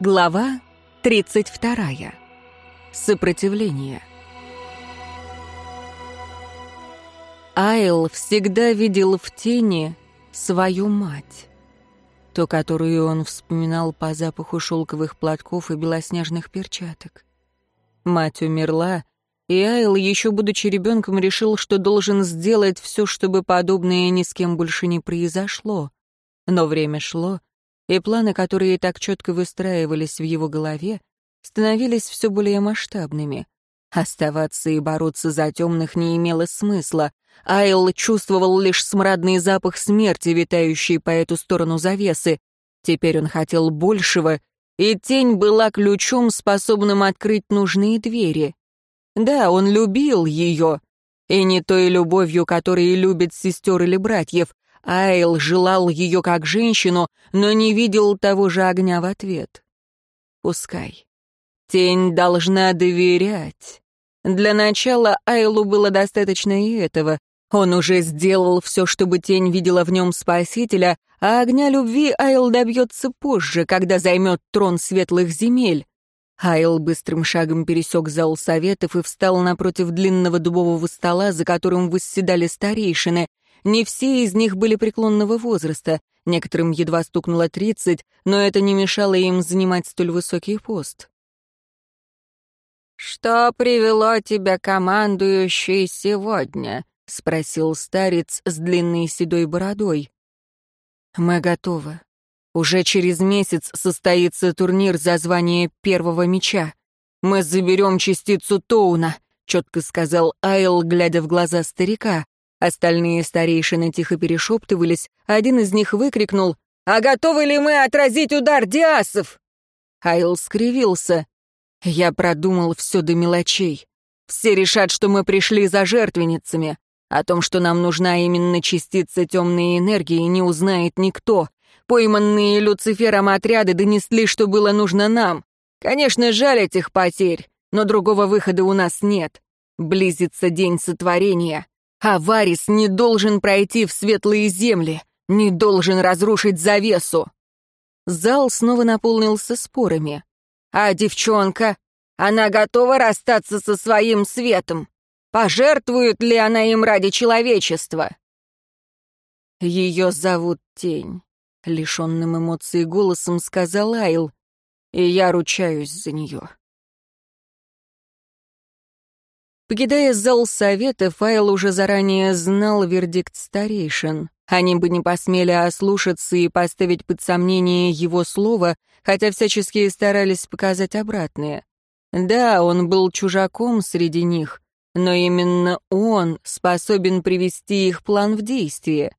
Глава 32. Сопротивление. Айл всегда видел в тени свою мать. То, которую он вспоминал по запаху шелковых платков и белоснежных перчаток. Мать умерла, и Айл, еще будучи ребенком, решил, что должен сделать все, чтобы подобное ни с кем больше не произошло. Но время шло, и планы, которые так четко выстраивались в его голове, становились все более масштабными. Оставаться и бороться за темных не имело смысла. Айл чувствовал лишь смрадный запах смерти, витающий по эту сторону завесы. Теперь он хотел большего, и тень была ключом, способным открыть нужные двери. Да, он любил ее, и не той любовью, которой любят сестер или братьев, Айл желал ее как женщину, но не видел того же огня в ответ. Пускай. Тень должна доверять. Для начала Айлу было достаточно и этого. Он уже сделал все, чтобы тень видела в нем спасителя, а огня любви Айл добьется позже, когда займет трон светлых земель. Айл быстрым шагом пересек зал советов и встал напротив длинного дубового стола, за которым восседали старейшины. Не все из них были преклонного возраста, некоторым едва стукнуло тридцать, но это не мешало им занимать столь высокий пост. «Что привело тебя, командующий, сегодня?» — спросил старец с длинной седой бородой. «Мы готовы. Уже через месяц состоится турнир за звание первого меча. Мы заберем частицу Тоуна», — четко сказал Айл, глядя в глаза старика. Остальные старейшины тихо перешептывались, один из них выкрикнул «А готовы ли мы отразить удар диасов?» Айл скривился. «Я продумал все до мелочей. Все решат, что мы пришли за жертвенницами. О том, что нам нужна именно частица темной энергии, не узнает никто. Пойманные Люцифером отряды донесли, что было нужно нам. Конечно, жаль этих потерь, но другого выхода у нас нет. Близится день сотворения. Аварис не должен пройти в светлые земли, не должен разрушить завесу. Зал снова наполнился спорами. А девчонка? Она готова расстаться со своим светом? Пожертвует ли она им ради человечества? Ее зовут Тень, лишенным эмоций голосом сказал Айл, и я ручаюсь за нее. Покидая зал совета, Файл уже заранее знал вердикт старейшин. Они бы не посмели ослушаться и поставить под сомнение его слово, хотя всячески старались показать обратное. Да, он был чужаком среди них, но именно он способен привести их план в действие.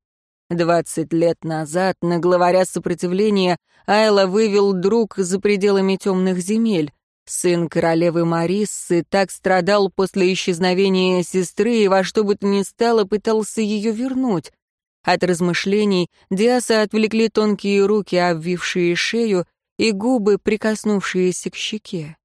Двадцать лет назад на главаря сопротивления Айла вывел друг за пределами темных земель. Сын королевы Мариссы так страдал после исчезновения сестры и во что бы то ни стало пытался ее вернуть. От размышлений Диаса отвлекли тонкие руки, обвившие шею, и губы, прикоснувшиеся к щеке.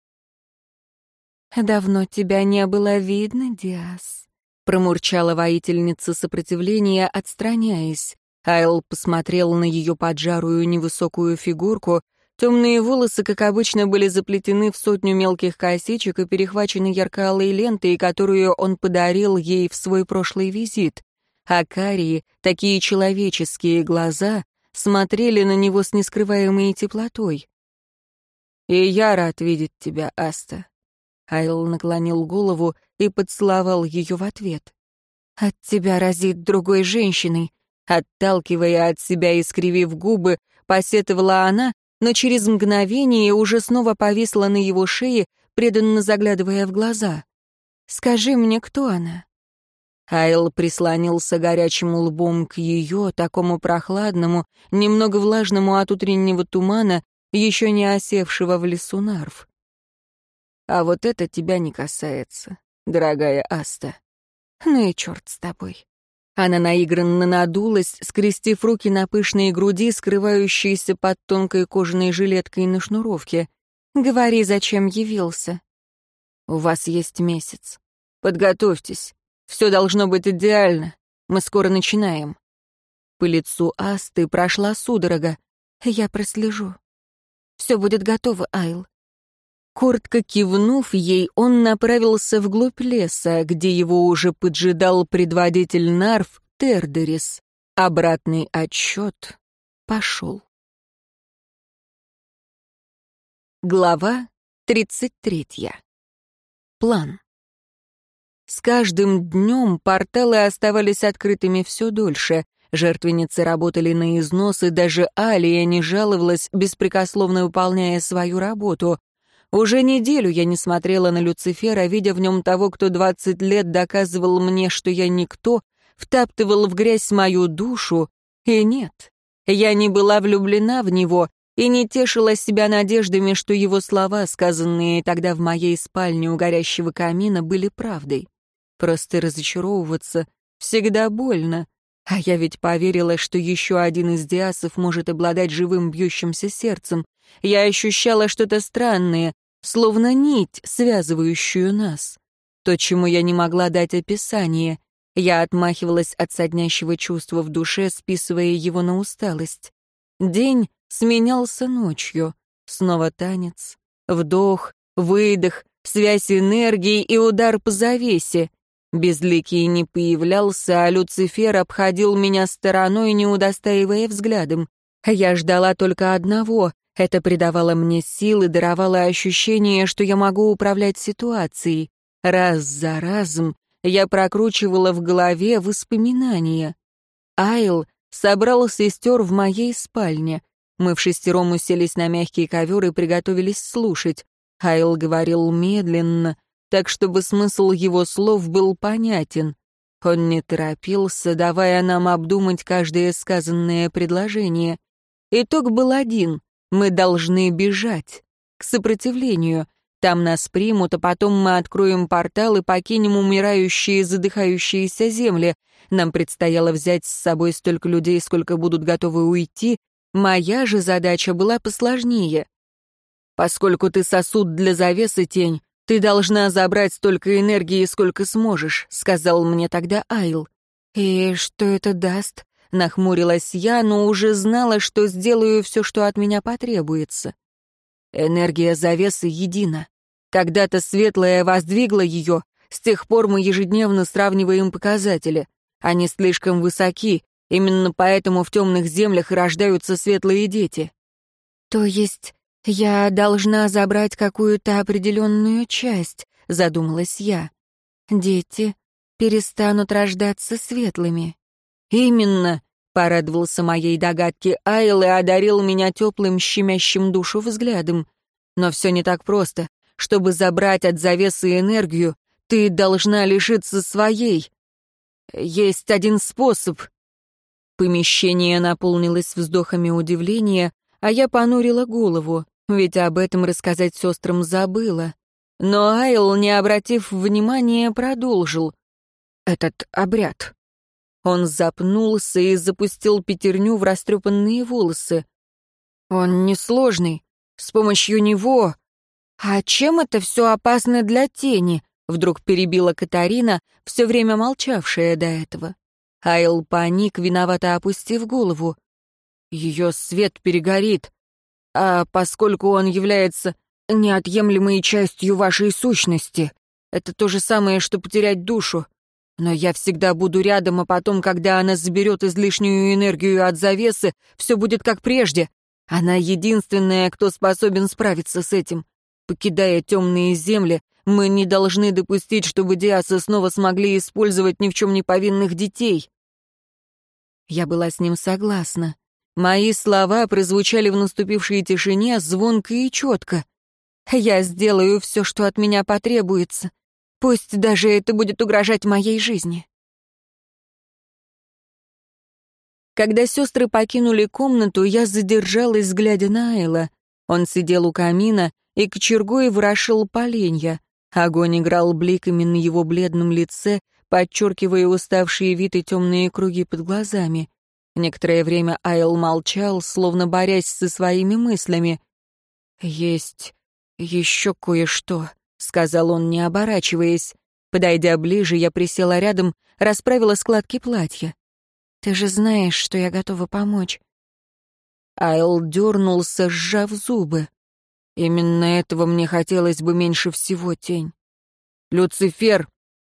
«Давно тебя не было видно, Диас», — промурчала воительница сопротивления, отстраняясь. Айл посмотрел на ее поджарую невысокую фигурку, Темные волосы, как обычно, были заплетены в сотню мелких косичек и перехвачены ярко-алой лентой, которую он подарил ей в свой прошлый визит. А карие, такие человеческие глаза, смотрели на него с нескрываемой теплотой. «И я рад видеть тебя, Аста». Айл наклонил голову и поцеловал ее в ответ. «От тебя разит другой женщиной», Отталкивая от себя и скривив губы, посетовала она но через мгновение уже снова повисла на его шее, преданно заглядывая в глаза. «Скажи мне, кто она?» Айл прислонился горячим лбом к ее, такому прохладному, немного влажному от утреннего тумана, еще не осевшего в лесу нарв. «А вот это тебя не касается, дорогая Аста. Ну и черт с тобой. Она наигранно надулась, скрестив руки на пышной груди, скрывающейся под тонкой кожаной жилеткой на шнуровке. «Говори, зачем явился?» «У вас есть месяц. Подготовьтесь. Все должно быть идеально. Мы скоро начинаем». По лицу Асты прошла судорога. «Я прослежу». Все будет готово, Айл». Коротко кивнув ей, он направился вглубь леса, где его уже поджидал предводитель Нарв Тердерис. Обратный отсчет пошел. Глава тридцать третья. План. С каждым днем порталы оставались открытыми все дольше. Жертвенницы работали на износ, и даже Алия не жаловалась, беспрекословно выполняя свою работу. Уже неделю я не смотрела на Люцифера, видя в нем того, кто двадцать лет доказывал мне, что я никто, втаптывал в грязь мою душу. И нет, я не была влюблена в него и не тешила себя надеждами, что его слова, сказанные тогда в моей спальне у горящего камина, были правдой. Просто разочаровываться всегда больно. А я ведь поверила, что еще один из диасов может обладать живым бьющимся сердцем. Я ощущала что-то странное, словно нить, связывающую нас. То, чему я не могла дать описание. Я отмахивалась от соднящего чувства в душе, списывая его на усталость. День сменялся ночью. Снова танец. Вдох, выдох, связь энергии и удар по завесе. Безликий не появлялся, а Люцифер обходил меня стороной, не удостаивая взглядом. Я ждала только одного. Это придавало мне силы, даровало ощущение, что я могу управлять ситуацией. Раз за разом я прокручивала в голове воспоминания. Айл собрал сестер в моей спальне. Мы в шестером уселись на мягкий ковер и приготовились слушать. Айл говорил медленно, так чтобы смысл его слов был понятен. Он не торопился, давая нам обдумать каждое сказанное предложение. Итог был один — мы должны бежать. К сопротивлению. Там нас примут, а потом мы откроем портал и покинем умирающие, задыхающиеся земли. Нам предстояло взять с собой столько людей, сколько будут готовы уйти. Моя же задача была посложнее. Поскольку ты сосуд для завесы, тень, ты должна забрать столько энергии, сколько сможешь, сказал мне тогда Айл. И что это даст? Нахмурилась я, но уже знала, что сделаю все, что от меня потребуется. Энергия завесы едина. Когда-то светлая воздвигла ее, с тех пор мы ежедневно сравниваем показатели. Они слишком высоки, именно поэтому в темных землях рождаются светлые дети. То есть я должна забрать какую-то определенную часть, задумалась я. Дети перестанут рождаться светлыми. Именно, Порадовался моей догадке Айл и одарил меня теплым, щемящим душу взглядом. Но все не так просто. Чтобы забрать от завесы энергию, ты должна лишиться своей. Есть один способ. Помещение наполнилось вздохами удивления, а я понурила голову, ведь об этом рассказать сестрам забыла. Но Айл, не обратив внимания, продолжил. Этот обряд. Он запнулся и запустил пятерню в растрепанные волосы. «Он несложный. С помощью него...» «А чем это все опасно для тени?» — вдруг перебила Катарина, все время молчавшая до этого. Айл паник, виновато опустив голову. «Ее свет перегорит, а поскольку он является неотъемлемой частью вашей сущности, это то же самое, что потерять душу. Но я всегда буду рядом, а потом, когда она заберет излишнюю энергию от завесы, все будет как прежде. Она единственная, кто способен справиться с этим. Покидая темные земли, мы не должны допустить, чтобы Диасы снова смогли использовать ни в чем не повинных детей. Я была с ним согласна. Мои слова прозвучали в наступившей тишине звонко и четко. «Я сделаю все, что от меня потребуется. Пусть даже это будет угрожать моей жизни. Когда сестры покинули комнату, я задержалась, глядя на Айла. Он сидел у камина и кочергой ворошил поленья. Огонь играл бликами на его бледном лице, подчеркивая уставшие вид и темные круги под глазами. Некоторое время Айл молчал, словно борясь со своими мыслями. «Есть еще кое-что», — сказал он, не оборачиваясь. Подойдя ближе, я присела рядом, расправила складки платья. «Ты же знаешь, что я готова помочь». Айл дернулся, сжав зубы. Именно этого мне хотелось бы меньше всего, тень. Люцифер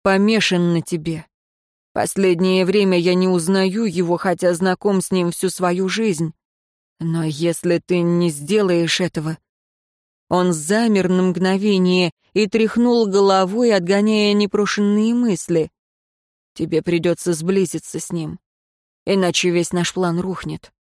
помешан на тебе. Последнее время я не узнаю его, хотя знаком с ним всю свою жизнь. Но если ты не сделаешь этого... Он замер на мгновение и тряхнул головой, отгоняя непрошенные мысли. Тебе придется сблизиться с ним, иначе весь наш план рухнет.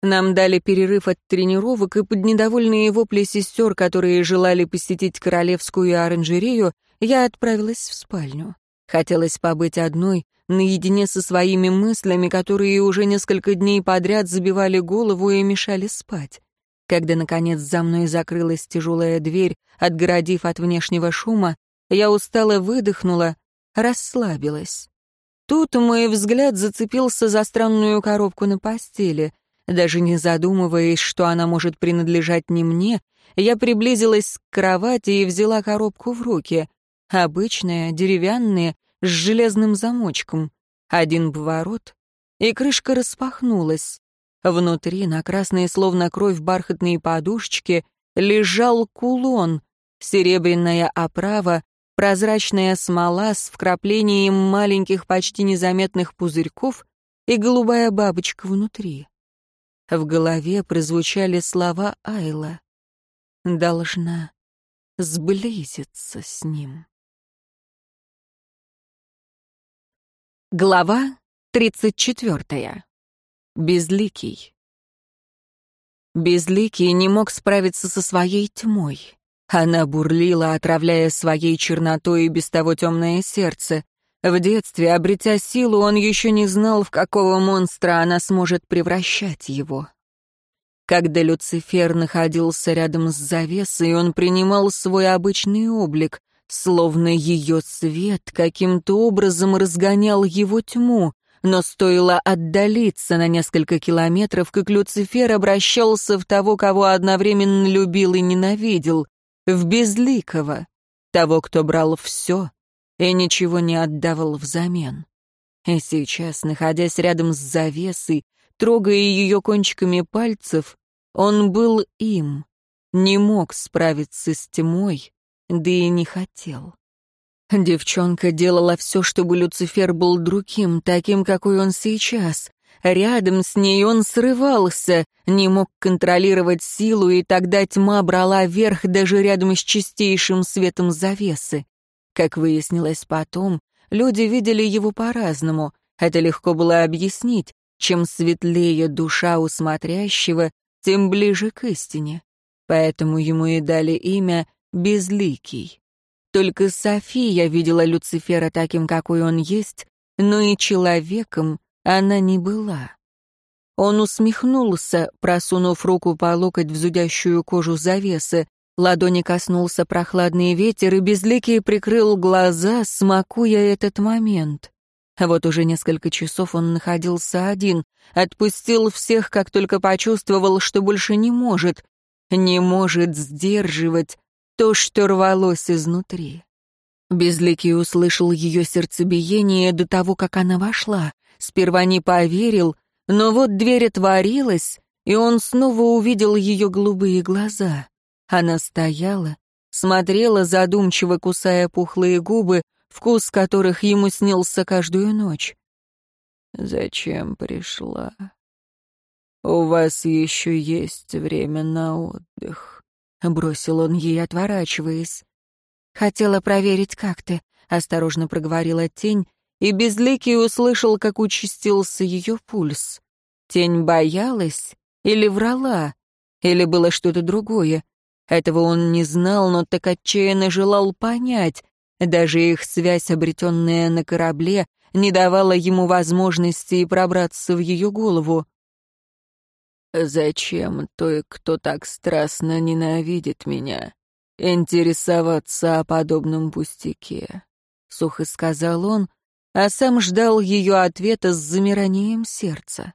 Нам дали перерыв от тренировок, и под недовольные вопли сестер, которые желали посетить королевскую оранжерею, я отправилась в спальню. Хотелось побыть одной, наедине со своими мыслями, которые уже несколько дней подряд забивали голову и мешали спать. Когда, наконец, за мной закрылась тяжелая дверь, отгородив от внешнего шума, я устало выдохнула, расслабилась. Тут мой взгляд зацепился за странную коробку на постели. Даже не задумываясь, что она может принадлежать не мне, я приблизилась к кровати и взяла коробку в руки. Обычная, деревянная, с железным замочком. Один поворот, и крышка распахнулась. Внутри, на красной словно кровь бархатной подушечке, лежал кулон, серебряная оправа, прозрачная смола с вкраплением маленьких почти незаметных пузырьков и голубая бабочка внутри. В голове прозвучали слова Айла. «Должна сблизиться с ним». Глава тридцать четвертая. Безликий. Безликий не мог справиться со своей тьмой. Она бурлила, отравляя своей чернотой и без того темное сердце. В детстве, обретя силу, он еще не знал, в какого монстра она сможет превращать его. Когда Люцифер находился рядом с завесой, он принимал свой обычный облик, словно ее свет каким-то образом разгонял его тьму, но стоило отдалиться на несколько километров, как Люцифер обращался в того, кого одновременно любил и ненавидел, в безликого, того, кто брал все и ничего не отдавал взамен. И сейчас, находясь рядом с завесой, трогая ее кончиками пальцев, он был им, не мог справиться с тьмой, да и не хотел. Девчонка делала все, чтобы Люцифер был другим, таким, какой он сейчас. Рядом с ней он срывался, не мог контролировать силу, и тогда тьма брала верх даже рядом с чистейшим светом завесы. Как выяснилось потом, люди видели его по-разному. Это легко было объяснить. Чем светлее душа у смотрящего, тем ближе к истине. Поэтому ему и дали имя «Безликий». Только София видела Люцифера таким, какой он есть, но и человеком она не была. Он усмехнулся, просунув руку по локоть в зудящую кожу завесы, Ладони коснулся прохладный ветер, и Безликий прикрыл глаза, смакуя этот момент. Вот уже несколько часов он находился один, отпустил всех, как только почувствовал, что больше не может, не может сдерживать то, что рвалось изнутри. Безликий услышал ее сердцебиение до того, как она вошла. Сперва не поверил, но вот дверь отворилась, и он снова увидел ее голубые глаза. Она стояла, смотрела, задумчиво кусая пухлые губы, вкус которых ему снился каждую ночь. «Зачем пришла? У вас еще есть время на отдых», — бросил он ей, отворачиваясь. «Хотела проверить, как ты», — осторожно проговорила тень, и Безликий услышал, как участился ее пульс. Тень боялась или врала, или было что-то другое. Этого он не знал, но так отчаянно желал понять. Даже их связь, обретенная на корабле, не давала ему возможности пробраться в ее голову. «Зачем той, кто так страстно ненавидит меня, интересоваться о подобном пустяке?» — сухо сказал он, а сам ждал ее ответа с замиранием сердца.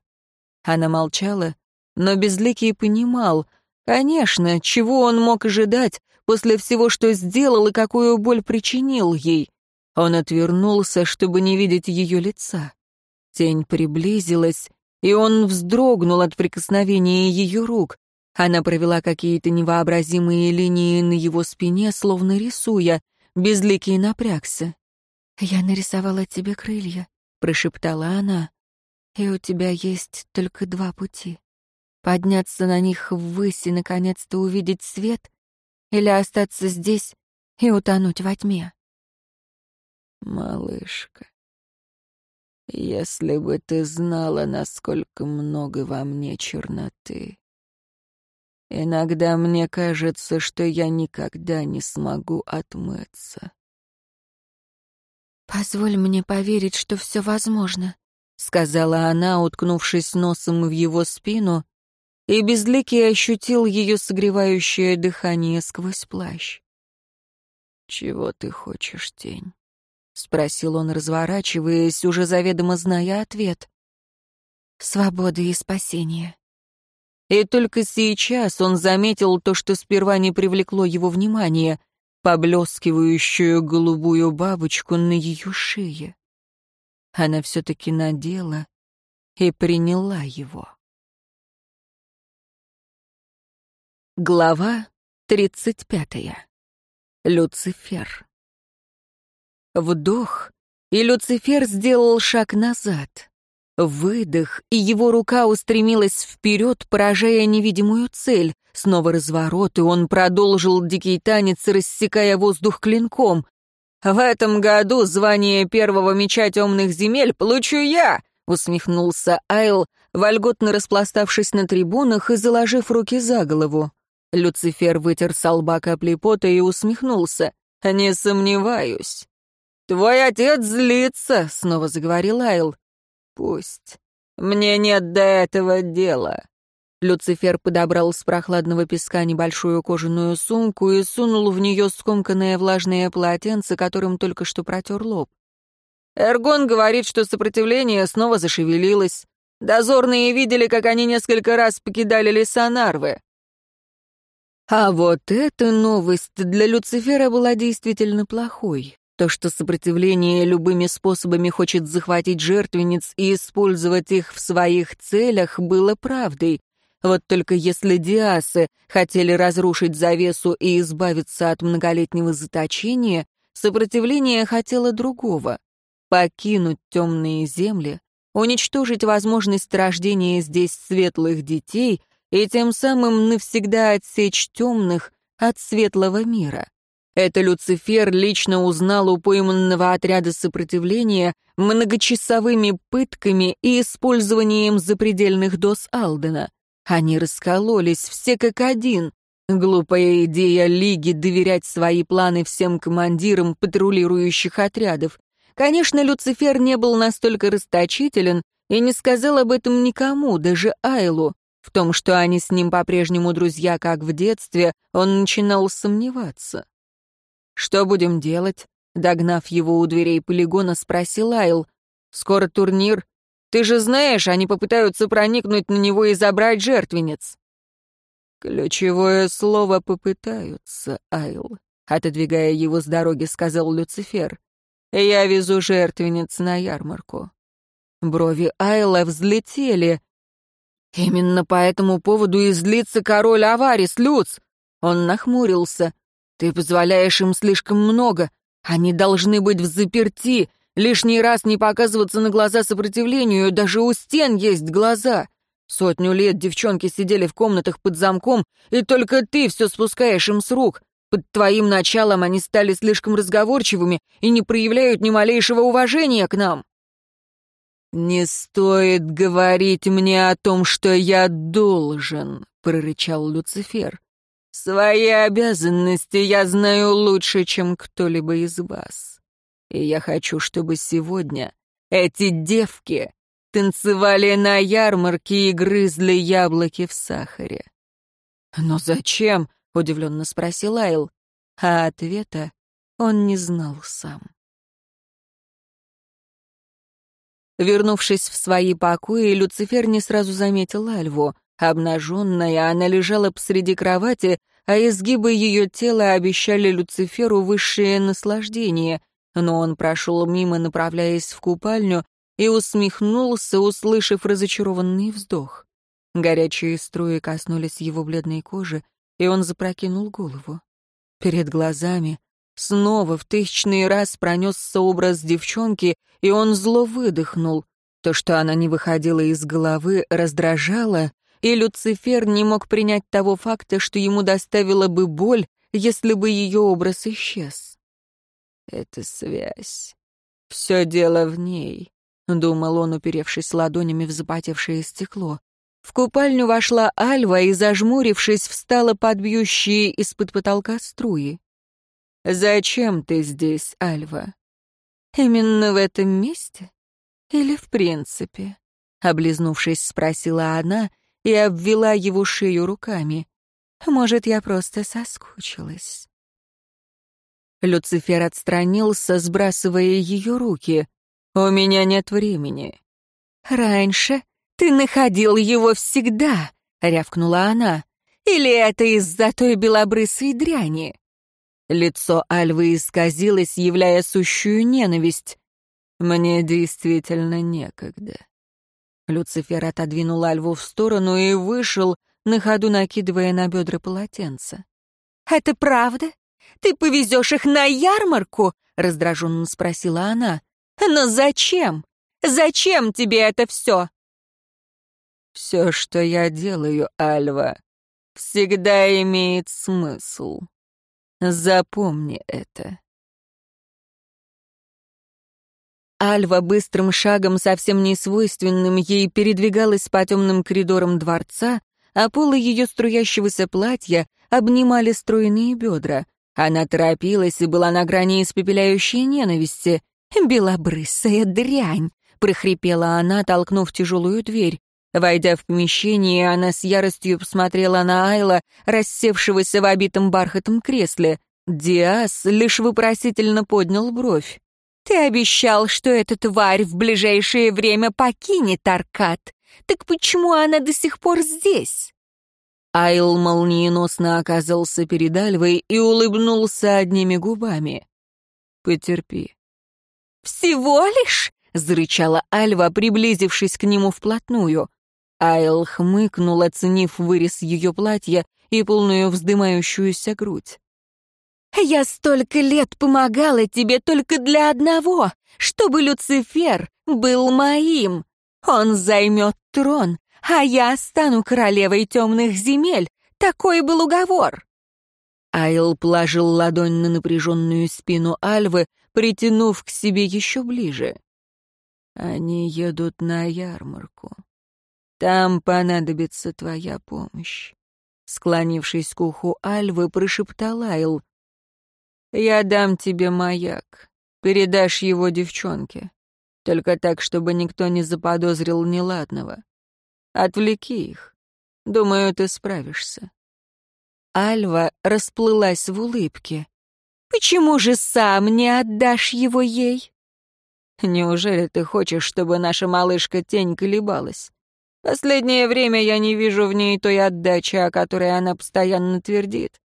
Она молчала, но Безликий понимал, Конечно, чего он мог ожидать после всего, что сделал и какую боль причинил ей? Он отвернулся, чтобы не видеть ее лица. Тень приблизилась, и он вздрогнул от прикосновения ее рук. Она провела какие-то невообразимые линии на его спине, словно рисуя. Безликий напрягся. «Я нарисовала тебе крылья», — прошептала она. «И у тебя есть только два пути. Подняться на них ввысь и, наконец-то, увидеть свет, или остаться здесь и утонуть во тьме». «Малышка, если бы ты знала, насколько много во мне черноты. Иногда мне кажется, что я никогда не смогу отмыться. «Позволь мне поверить, что все возможно», — сказала она, уткнувшись носом в его спину, и Безликий ощутил ее согревающее дыхание сквозь плащ. «Чего ты хочешь, тень?» — спросил он, разворачиваясь, уже заведомо зная ответ. «Свободы и спасения». И только сейчас он заметил то, что сперва не привлекло его внимания — поблескивающую голубую бабочку на ее шее. Она все-таки надела и приняла его. Глава тридцать пятая. Люцифер. Вдох, и Люцифер сделал шаг назад. Выдох, и его рука устремилась вперед, поражая невидимую цель. Снова разворот, и он продолжил дикий танец, рассекая воздух клинком. «В этом году звание первого меча темных земель получу я!» — усмехнулся Айл, вольготно распластавшись на трибунах и заложив руки за голову. Люцифер вытер с лба капли пота и усмехнулся. «Не сомневаюсь». «Твой отец злится», — снова заговорил Айл. «Пусть. Мне нет до этого дела». Люцифер подобрал с прохладного песка небольшую кожаную сумку и сунул в нее скомканное влажное полотенце, которым только что протер лоб. Эргон говорит, что сопротивление снова зашевелилось. Дозорные видели, как они несколько раз покидали леса Нарвы. А вот эта новость для Люцифера была действительно плохой. То, что сопротивление любыми способами хочет захватить жертвенниц и использовать их в своих целях, было правдой. Вот только если диасы хотели разрушить завесу и избавиться от многолетнего заточения, сопротивление хотело другого — покинуть темные земли, уничтожить возможность рождения здесь светлых детей и тем самым навсегда отсечь темных от светлого мира. Это Люцифер лично узнал у пойманного отряда сопротивления многочасовыми пытками и использованием запредельных доз Алдена. Они раскололись, все как один. Глупая идея Лиги доверять свои планы всем командирам патрулирующих отрядов. Конечно, Люцифер не был настолько расточителен и не сказал об этом никому, даже Айлу. В том, что они с ним по-прежнему друзья, как в детстве, он начинал сомневаться. «Что будем делать?» Догнав его у дверей полигона, спросил Айл. «Скоро турнир. Ты же знаешь, они попытаются проникнуть на него и забрать жертвенец». «Ключевое слово «попытаются», Айл», — отодвигая его с дороги, сказал Люцифер. «Я везу жертвенец на ярмарку». Брови Айла взлетели. «Именно по этому поводу и злится король Аварис, Люц!» Он нахмурился. Ты позволяешь им слишком много. Они должны быть в заперти, лишний раз не показываться на глаза сопротивлению, даже у стен есть глаза. Сотню лет девчонки сидели в комнатах под замком, и только ты все спускаешь им с рук. Под твоим началом они стали слишком разговорчивыми и не проявляют ни малейшего уважения к нам. «Не стоит говорить мне о том, что я должен», — прорычал Люцифер. Свои обязанности я знаю лучше, чем кто-либо из вас. И я хочу, чтобы сегодня эти девки танцевали на ярмарке и грызли яблоки в сахаре. «Но зачем?» — удивленно спросил Айл. А ответа он не знал сам. Вернувшись в свои покои, Люцифер не сразу заметил Альву. Обнаженная, она лежала посреди кровати, а изгибы ее тела обещали Люциферу высшее наслаждение, но он прошел мимо, направляясь в купальню, и усмехнулся, услышав разочарованный вздох. Горячие струи коснулись его бледной кожи, и он запрокинул голову. Перед глазами снова в тысячный раз пронесся образ девчонки, и он зло выдохнул. То, что она не выходила из головы, раздражало, и Люцифер не мог принять того факта, что ему доставила бы боль, если бы ее образ исчез. «Это связь. Все дело в ней», — думал он, уперевшись ладонями в запотевшее стекло. В купальню вошла Альва и, зажмурившись, встала под бьющие из-под потолка струи. «Зачем ты здесь, Альва?» «Именно в этом месте? Или в принципе?» Облизнувшись, спросила она и обвела его шею руками. «Может, я просто соскучилась?» Люцифер отстранился, сбрасывая ее руки. «У меня нет времени». «Раньше ты находил его всегда», — рявкнула она. «Или это из-за той белобрысой дряни?» Лицо Альвы исказилось, являя сущую ненависть. «Мне действительно некогда». Люцифер отодвинул Альву в сторону и вышел, на ходу накидывая на бедра полотенце. «Это правда? Ты повезешь их на ярмарку?» — раздраженно спросила она. «Но зачем? Зачем тебе это все?» «Все, что я делаю, Альва, всегда имеет смысл. Запомни это». Альва быстрым шагом, совсем не свойственным ей, передвигалась по темным коридорам дворца, а полы ее струящегося платья обнимали стройные бедра. Она торопилась и была на грани испепеляющей ненависти. «Белобрысая дрянь!» — прохрипела она, толкнув тяжелую дверь. Войдя в помещение, она с яростью посмотрела на Айла, рассевшегося в обитом бархатом кресле. Диас лишь вопросительно поднял бровь. «Ты обещал, что эта тварь в ближайшее время покинет Аркад. Так почему она до сих пор здесь?» Айл молниеносно оказался перед Альвой и улыбнулся одними губами. «Потерпи». «Всего лишь?» — зарычала Альва, приблизившись к нему вплотную. Айл хмыкнул, оценив вырез ее платья и полную вздымающуюся грудь. «Я столько лет помогала тебе только для одного, чтобы Люцифер был моим. Он займет трон, а я стану королевой темных земель. Такой был уговор». Айл положил ладонь на напряженную спину Альвы, притянув к себе еще ближе. «Они едут на ярмарку. Там понадобится твоя помощь. Склонившись к уху Альвы, прошептал Айл. «Я дам тебе маяк. Передашь его девчонке. Только так, чтобы никто не заподозрил неладного. Отвлеки их. Думаю, ты справишься». Альва расплылась в улыбке. «Почему же сам не отдашь его ей?» «Неужели ты хочешь, чтобы наша малышка тень колебалась? Последнее время я не вижу в ней той отдачи, о которой она постоянно твердит.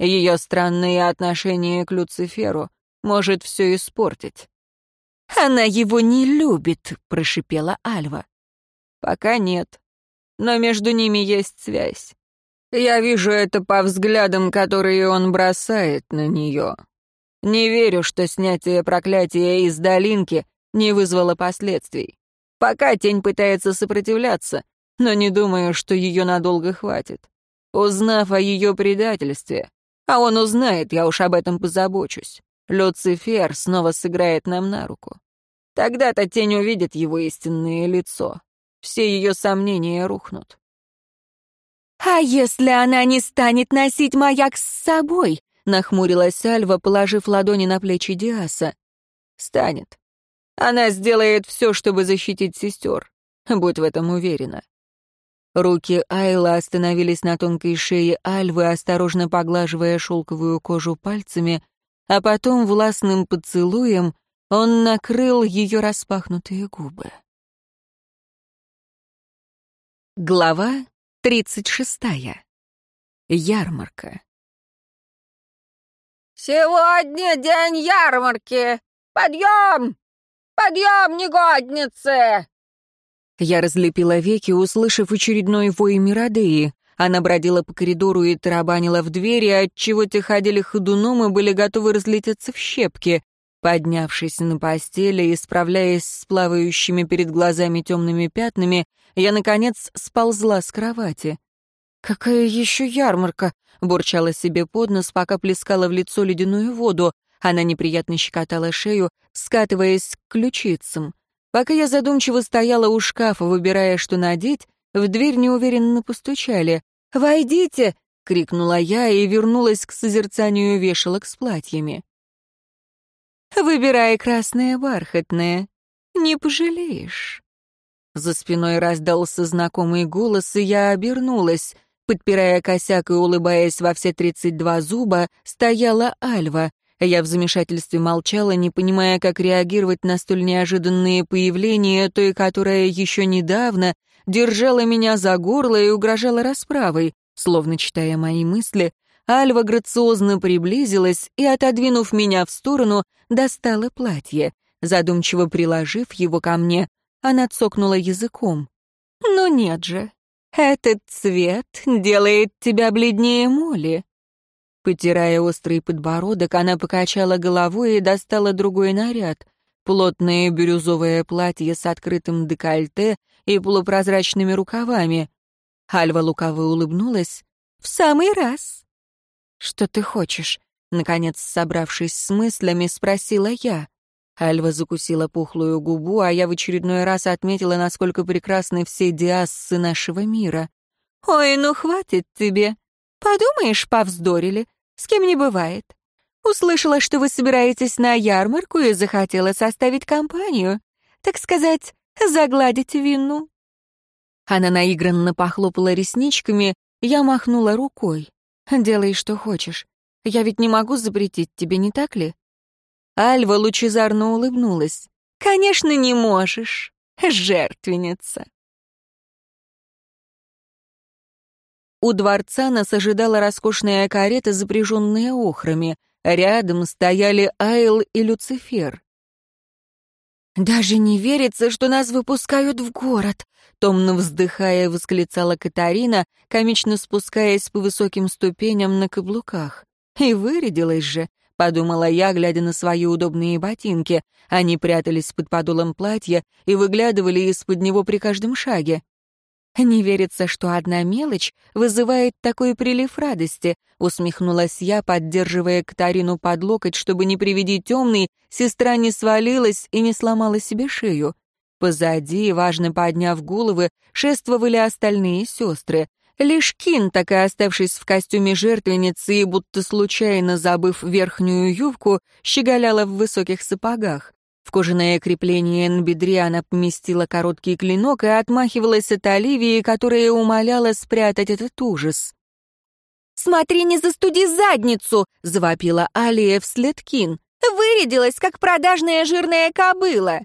Ее странные отношения к Люциферу может все испортить. «Она его не любит», — прошипела Альва. «Пока нет. Но между ними есть связь. Я вижу это по взглядам, которые он бросает на нее. Не верю, что снятие проклятия из долинки не вызвало последствий. Пока тень пытается сопротивляться, но не думаю, что ее надолго хватит. Узнав о ее предательстве, а он узнает, я уж об этом позабочусь, Люцифер снова сыграет нам на руку. Тогда-то тень увидит его истинное лицо. Все ее сомнения рухнут. «А если она не станет носить маяк с собой?» — нахмурилась Альва, положив ладони на плечи Диаса. «Станет. Она сделает все, чтобы защитить сестер. Будь в этом уверена». Руки Айла остановились на тонкой шее Альвы, осторожно поглаживая шелковую кожу пальцами, а потом властным поцелуем он накрыл ее распахнутые губы. Глава тридцать шестая. Ярмарка. «Сегодня день ярмарки! Подъем! Подъем, негодницы!» Я разлепила веки, услышав очередной вой Миродеи. Она бродила по коридору и тарабанила в двери, отчего те ходили ходуном и были готовы разлететься в щепки. Поднявшись на постели и справляясь с плавающими перед глазами темными пятнами, я, наконец, сползла с кровати. «Какая еще ярмарка?» — бурчала себе под нос, пока плескала в лицо ледяную воду. Она неприятно щекотала шею, скатываясь к ключицам. Пока я задумчиво стояла у шкафа, выбирая, что надеть, в дверь неуверенно постучали. «Войдите!» — крикнула я и вернулась к созерцанию вешалок с платьями. «Выбирай красное бархатное. Не пожалеешь». За спиной раздался знакомый голос, и я обернулась. Подпирая косяк и улыбаясь во все тридцать два зуба, стояла Альва. Я в замешательстве молчала, не понимая, как реагировать на столь неожиданные появления той, которая еще недавно держала меня за горло и угрожала расправой. Словно читая мои мысли, Альва грациозно приблизилась и, отодвинув меня в сторону, достала платье. Задумчиво приложив его ко мне, она цокнула языком. «Ну нет же, этот цвет делает тебя бледнее моли. Потирая острый подбородок, она покачала головой и достала другой наряд. Плотное бирюзовое платье с открытым декольте и полупрозрачными рукавами. Альва лукаво улыбнулась. «В самый раз!» «Что ты хочешь?» Наконец, собравшись с мыслями, спросила я. Альва закусила пухлую губу, а я в очередной раз отметила, насколько прекрасны все диассы нашего мира. «Ой, ну хватит тебе!» Подумаешь, повздорили. С кем не бывает. Услышала, что вы собираетесь на ярмарку и захотела составить компанию. Так сказать, загладить вину. Она наигранно похлопала ресничками, я махнула рукой. «Делай, что хочешь. Я ведь не могу запретить тебе, не так ли?» Альва лучезарно улыбнулась. «Конечно, не можешь, жертвенница». У дворца нас ожидала роскошная карета, запряженная охрами. Рядом стояли Айл и Люцифер. «Даже не верится, что нас выпускают в город», — томно вздыхая, восклицала Катарина, комично спускаясь по высоким ступеням на каблуках. «И вырядилась же», — подумала я, глядя на свои удобные ботинки. Они прятались под подолом платья и выглядывали из-под него при каждом шаге. «Не верится, что одна мелочь вызывает такой прилив радости», усмехнулась я, поддерживая Катарину под локоть, чтобы не приведи темный, сестра не свалилась и не сломала себе шею. Позади, важно подняв головы, шествовали остальные сестры. Лишь Кин, так и оставшись в костюме жертвенницы и будто случайно забыв верхнюю юбку, щеголяла в высоких сапогах. В кожаное крепление на бедре она поместила короткий клинок и отмахивалась от Оливии, которая умоляла спрятать этот ужас. «Смотри, не застуди задницу!» — завопила Алия вслед Кин. «Вырядилась, как продажная жирная кобыла!»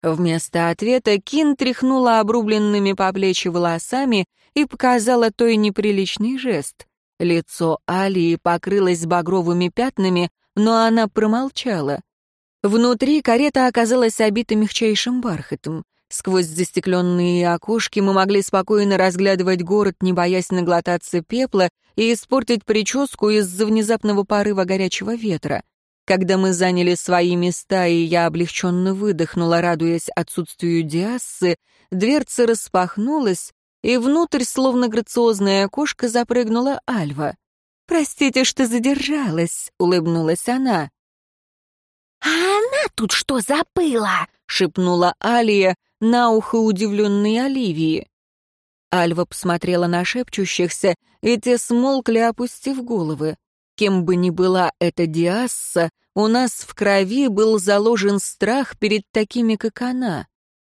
Вместо ответа Кин тряхнула обрубленными по плечи волосами и показала той неприличный жест. Лицо Алии покрылось багровыми пятнами, но она промолчала. Внутри карета оказалась обита мягчайшим бархатом. Сквозь застекленные окошки мы могли спокойно разглядывать город, не боясь наглотаться пепла и испортить прическу из-за внезапного порыва горячего ветра. Когда мы заняли свои места, и я облегченно выдохнула, радуясь отсутствию Диассы, дверца распахнулась, и внутрь, словно грациозная кошка, запрыгнула Альва. «Простите, что задержалась», — улыбнулась она. «А она тут что забыла?» — шепнула Алия на ухо удивленной Оливии. Альва посмотрела на шепчущихся, и те смолкли, опустив головы. Кем бы ни была эта Диасса, у нас в крови был заложен страх перед такими, как она.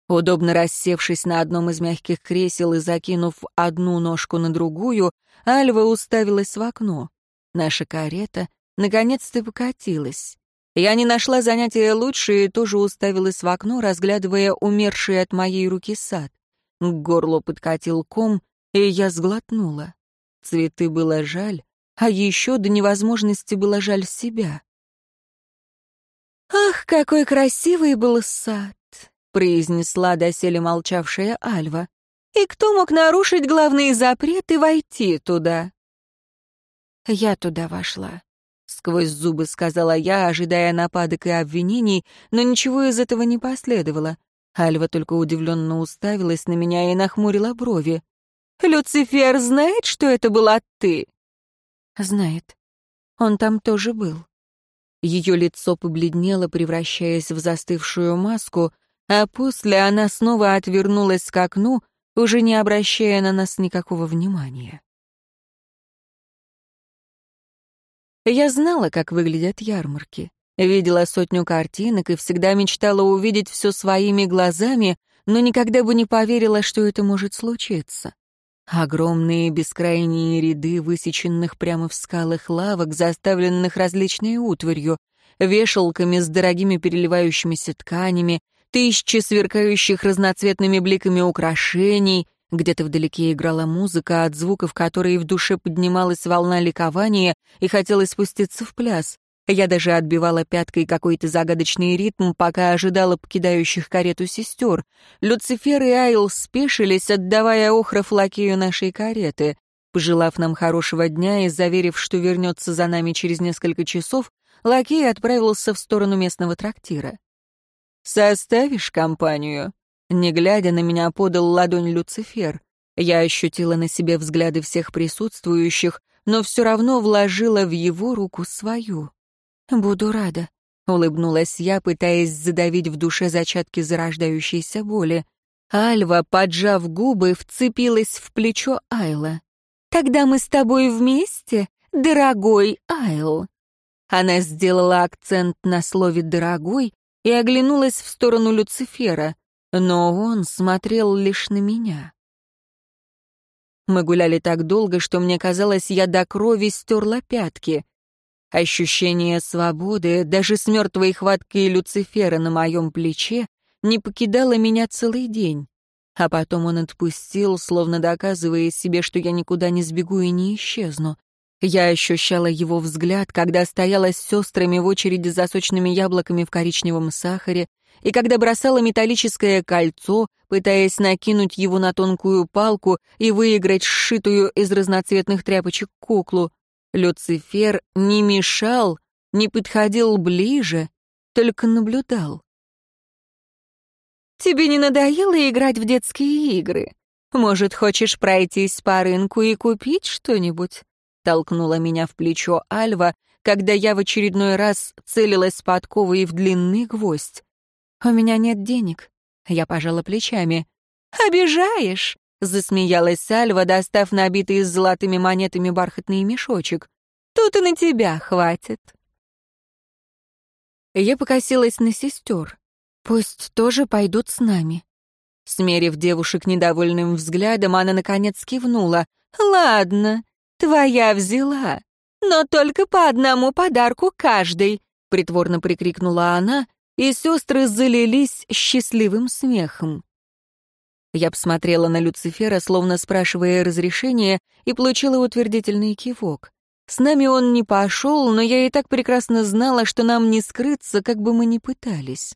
Удобно рассевшись на одном из мягких кресел и закинув одну ножку на другую, Альва уставилась в окно. Наша карета наконец-то покатилась. Я не нашла занятия лучше и тоже уставилась в окно, разглядывая умерший от моей руки сад. К горлу подкатил ком, и я сглотнула. Цветы было жаль, а еще до невозможности было жаль себя. Ах, какой красивый был сад! — произнесла доселе молчавшая Альва. «И кто мог нарушить главный запрет и войти туда?» «Я туда вошла», — сквозь зубы сказала я, ожидая нападок и обвинений, но ничего из этого не последовало. Альва только удивленно уставилась на меня и нахмурила брови. «Люцифер знает, что это была ты?» «Знает. Он там тоже был». Ее лицо побледнело, превращаясь в застывшую маску, а после она снова отвернулась к окну, уже не обращая на нас никакого внимания. Я знала, как выглядят ярмарки. Видела сотню картинок и всегда мечтала увидеть все своими глазами, но никогда бы не поверила, что это может случиться. Огромные бескрайние ряды высеченных прямо в скалах лавок, заставленных различной утварью, вешалками с дорогими переливающимися тканями, тысячи сверкающих разноцветными бликами украшений, где-то вдалеке играла музыка, от звуков которой в душе поднималась волна ликования и хотелось спуститься в пляс. Я даже отбивала пяткой какой-то загадочный ритм, пока ожидала покидающих карету сестер. Люцифер и Айл спешились, отдавая охров лакею нашей кареты. Пожелав нам хорошего дня и заверив, что вернется за нами через несколько часов, лакей отправился в сторону местного трактира. «Составишь компанию?» Не глядя на меня, подал ладонь Люцифер. Я ощутила на себе взгляды всех присутствующих, но все равно вложила в его руку свою. «Буду рада», — улыбнулась я, пытаясь задавить в душе зачатки зарождающейся боли. Альва, поджав губы, вцепилась в плечо Айла. «Тогда мы с тобой вместе, дорогой Айл». Она сделала акцент на слове «дорогой» и оглянулась в сторону Люцифера, но он смотрел лишь на меня. Мы гуляли так долго, что мне казалось, я до крови стерла пятки. Ощущение свободы, даже с мертвой хваткой Люцифера на моем плече, не покидало меня целый день. А потом он отпустил, словно доказывая себе, что я никуда не сбегу и не исчезну. Я ощущала его взгляд, когда стояла с сестрами в очереди за сочными яблоками в коричневом сахаре, и когда бросала металлическое кольцо, пытаясь накинуть его на тонкую палку и выиграть сшитую из разноцветных тряпочек куклу. Люцифер не мешал, не подходил ближе, только наблюдал. «Тебе не надоело играть в детские игры? Может, хочешь пройтись по рынку и купить что-нибудь?» Толкнула меня в плечо Альва, когда я в очередной раз целилась подковой в длинный гвоздь. «У меня нет денег». Я пожала плечами. «Обижаешь?» Засмеялась Альва, достав набитый с золотыми монетами бархатный мешочек. «Тут и на тебя хватит». Я покосилась на сестер. Пусть тоже пойдут с нами. Смерив девушек недовольным взглядом, она, наконец, кивнула. «Ладно, твоя взяла, но только по одному подарку каждой», — притворно прикрикнула она, и сестры залились счастливым смехом. Я посмотрела на Люцифера, словно спрашивая разрешения, и получила утвердительный кивок. С нами он не пошел, но я и так прекрасно знала, что нам не скрыться, как бы мы ни пытались.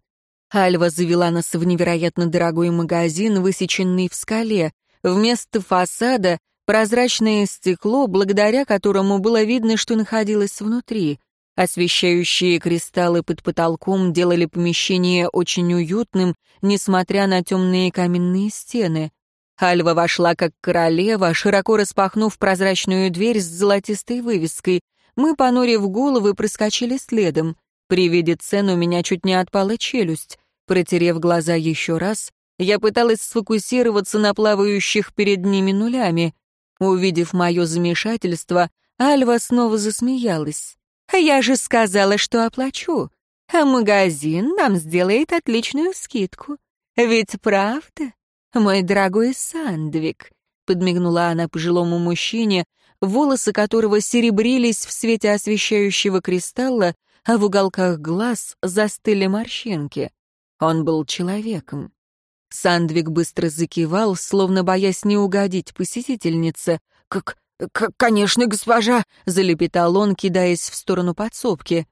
Альва завела нас в невероятно дорогой магазин, высеченный в скале. Вместо фасада — прозрачное стекло, благодаря которому было видно, что находилось внутри. Освещающие кристаллы под потолком делали помещение очень уютным, несмотря на темные каменные стены. Альва вошла как королева, широко распахнув прозрачную дверь с золотистой вывеской. Мы, понурив головы, проскочили следом. При виде цен у меня чуть не отпала челюсть. Протерев глаза еще раз, я пыталась сфокусироваться на плавающих перед ними нулями. Увидев мое замешательство, Альва снова засмеялась. Я же сказала, что оплачу, а магазин нам сделает отличную скидку. Ведь правда, мой дорогой Сандвик?» Подмигнула она пожилому мужчине, волосы которого серебрились в свете освещающего кристалла, а в уголках глаз застыли морщинки. Он был человеком. Сандвик быстро закивал, словно боясь не угодить посетительнице. «Как... «Конечно, госпожа!» — залепетал он, кидаясь в сторону подсобки.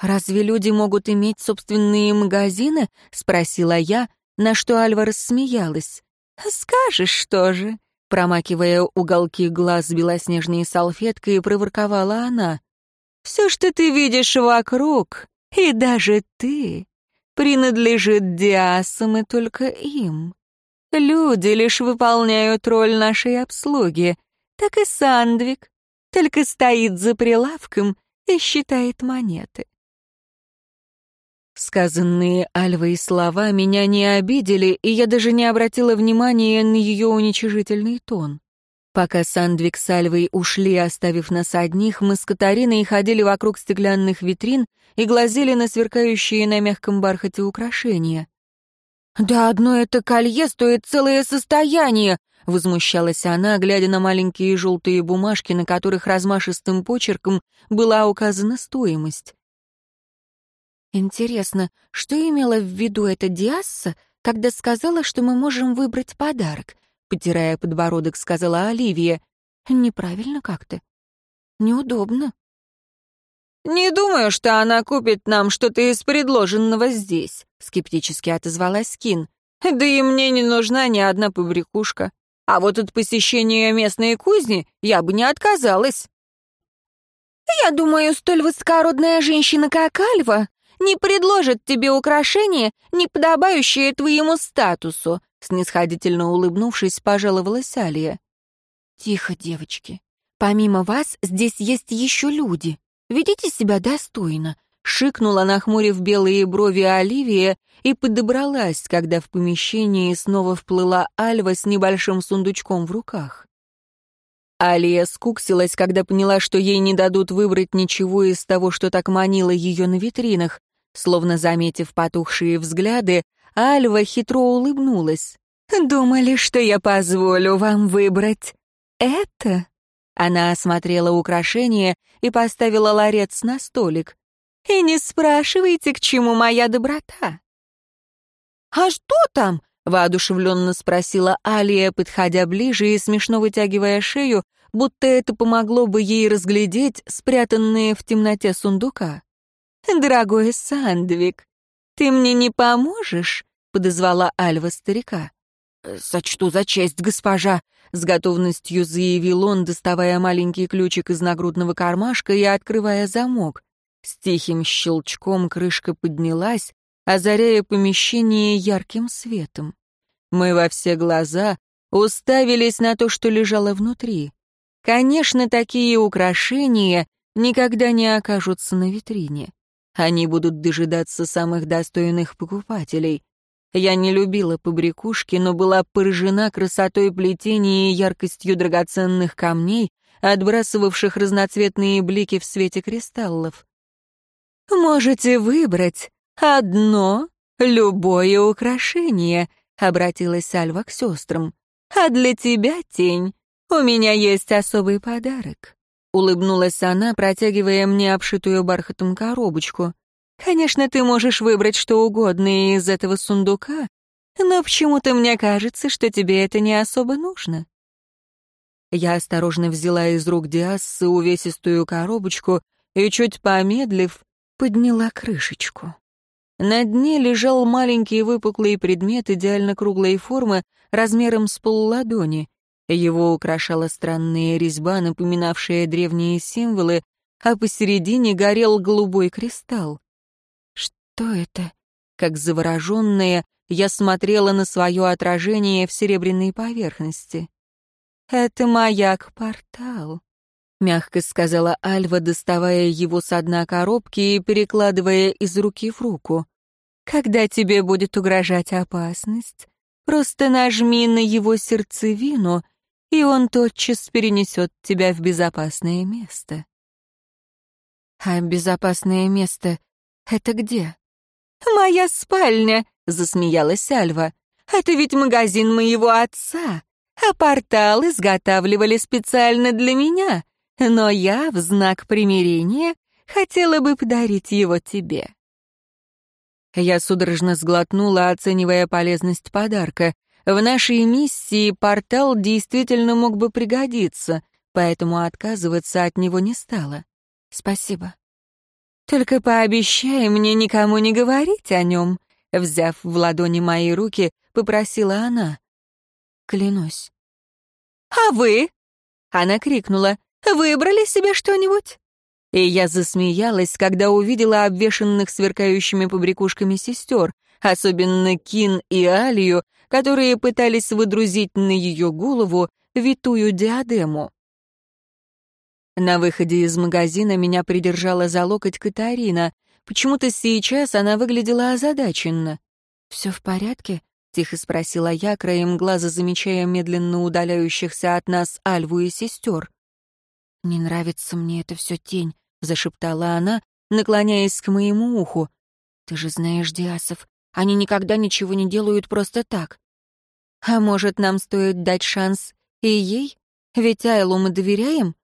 «Разве люди могут иметь собственные магазины?» — спросила я, на что Альва рассмеялась. «Скажешь, что же?» Промакивая уголки глаз белоснежной салфеткой, проворковала она. «Все, что ты видишь вокруг, и даже ты, принадлежит Диасам и только им. Люди лишь выполняют роль нашей обслуги, так и Сандвик, только стоит за прилавком и считает монеты. Сказанные Альвой слова меня не обидели, и я даже не обратила внимания на ее уничижительный тон. Пока Сандвик с Альвой ушли, оставив нас одних, мы с Катариной ходили вокруг стеклянных витрин и глазели на сверкающие на мягком бархате украшения. «Да одно это колье стоит целое состояние!» — возмущалась она, глядя на маленькие желтые бумажки, на которых размашистым почерком была указана стоимость. Интересно, что имела в виду эта Диасса, когда сказала, что мы можем выбрать подарок? Потирая подбородок, сказала Оливия. Неправильно как-то. Неудобно. «Не думаю, что она купит нам что-то из предложенного здесь», — скептически отозвалась Кин. «Да и мне не нужна ни одна побрякушка. А вот от посещения местной кузни я бы не отказалась». «Я думаю, столь высокородная женщина, как Альва, не предложит тебе украшение, не подобающее твоему статусу», снисходительно улыбнувшись, пожаловалась Алия. «Тихо, девочки. Помимо вас здесь есть еще люди. Ведите себя достойно», шикнула, нахмурив белые брови Оливия, и подобралась, когда в помещении снова вплыла Альва с небольшим сундучком в руках. Алия скуксилась, когда поняла, что ей не дадут выбрать ничего из того, что так манило ее на витринах. Словно заметив потухшие взгляды, Альва хитро улыбнулась. «Думали, что я позволю вам выбрать это?» Она осмотрела украшение и поставила ларец на столик. «И не спрашивайте, к чему моя доброта». «А что там?» — воодушевленно спросила Алия, подходя ближе и смешно вытягивая шею, будто это помогло бы ей разглядеть спрятанные в темноте сундука. «Дорогой Сандвик, ты мне не поможешь?» — подозвала Альва старика. «Сочту за честь, госпожа», — с готовностью заявил он, доставая маленький ключик из нагрудного кармашка и открывая замок. С тихим щелчком крышка поднялась, озаряя помещение ярким светом. Мы во все глаза уставились на то, что лежало внутри. Конечно, такие украшения никогда не окажутся на витрине. Они будут дожидаться самых достойных покупателей. Я не любила побрякушки, но была поражена красотой плетения и яркостью драгоценных камней, отбрасывавших разноцветные блики в свете кристаллов. «Можете выбрать одно, любое украшение», — обратилась Альва к сестрам. «А для тебя, тень, у меня есть особый подарок». Улыбнулась она, протягивая мне обшитую бархатом коробочку. «Конечно, ты можешь выбрать что угодно из этого сундука, но почему-то мне кажется, что тебе это не особо нужно». Я осторожно взяла из рук Диассы увесистую коробочку и, чуть помедлив, подняла крышечку. На дне лежал маленький выпуклый предмет идеально круглой формы размером с полладони. Его украшала странная резьба, напоминавшая древние символы, а посередине горел голубой кристалл. Что это? Как завороженная, я смотрела на свое отражение в серебряной поверхности. «Это маяк-портал», — мягко сказала Альва, доставая его с дна коробки и перекладывая из руки в руку. «Когда тебе будет угрожать опасность, просто нажми на его сердцевину, и он тотчас перенесет тебя в безопасное место. А безопасное место — это где? «Моя спальня», — засмеялась Альва. «Это ведь магазин моего отца, а портал изготавливали специально для меня, но я в знак примирения хотела бы подарить его тебе». Я судорожно сглотнула, оценивая полезность подарка. В нашей миссии портал действительно мог бы пригодиться, поэтому отказываться от него не стала. Спасибо. Только пообещай мне никому не говорить о нем», — взяв в ладони мои руки, попросила она. «Клянусь». «А вы?» — она крикнула. «Выбрали себе что-нибудь?» И я засмеялась, когда увидела обвешанных сверкающими побрякушками сестер, особенно Кин и Алию, которые пытались выдрузить на ее голову витую диадему. На выходе из магазина меня придержала за локоть Катарина. Почему-то сейчас она выглядела озадаченно. «Все в порядке?» — тихо спросила я, краем глаза замечая медленно удаляющихся от нас Альву и сестер. «Не нравится мне это все тень», — зашептала она, наклоняясь к моему уху. «Ты же знаешь Диасов, они никогда ничего не делают просто так. А может, нам стоит дать шанс и ей? Ведь Айлу мы доверяем?»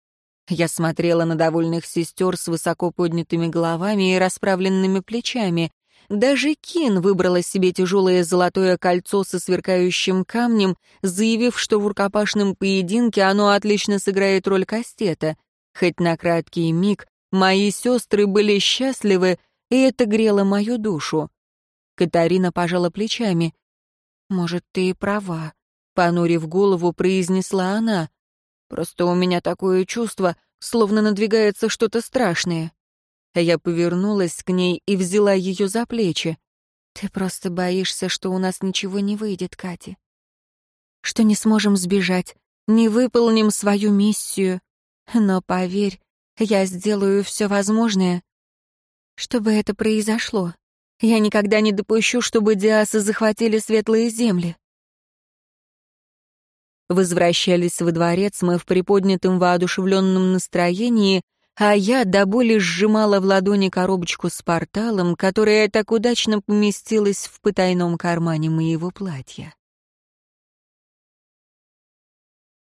Я смотрела на довольных сестер с высоко поднятыми головами и расправленными плечами. Даже Кин выбрала себе тяжелое золотое кольцо со сверкающим камнем, заявив, что в рукопашном поединке оно отлично сыграет роль кастета. Хоть на краткий миг мои сестры были счастливы, и это грело мою душу. Катарина пожала плечами. «Может, ты и права», — понурив голову, произнесла она. Просто у меня такое чувство, словно надвигается что-то страшное. Я повернулась к ней и взяла ее за плечи. «Ты просто боишься, что у нас ничего не выйдет, Катя. Что не сможем сбежать, не выполним свою миссию. Но поверь, я сделаю все возможное, чтобы это произошло. Я никогда не допущу, чтобы Диасы захватили светлые земли. Возвращались во дворец мы в приподнятом воодушевленном настроении, а я до боли сжимала в ладони коробочку с порталом, которая так удачно поместилась в потайном кармане моего платья.